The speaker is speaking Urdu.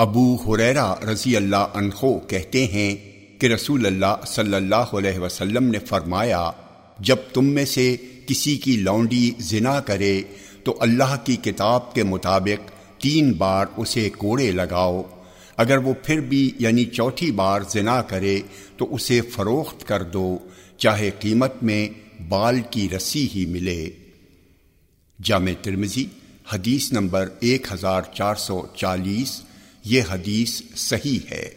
ابو حریرا رضی اللہ عنہ کہتے ہیں کہ رسول اللہ صلی اللہ علیہ وسلم نے فرمایا، جب تم میں سے کسی کی لونڈی زنا کرے، تو اللہ کی کتاب کے مطابق تین بار اسے کوڑے لگاؤ۔ اگر وہ پھر بھی یعنی چوتھی بار زنا کرے، تو اسے فروخت کر دو، چاہے قیمت میں بال کی رسی ہی ملے۔ جامع ترمزی حدیث نمبر ایک ہزار چار سو چالیس۔ یہ حدیث صحیح ہے۔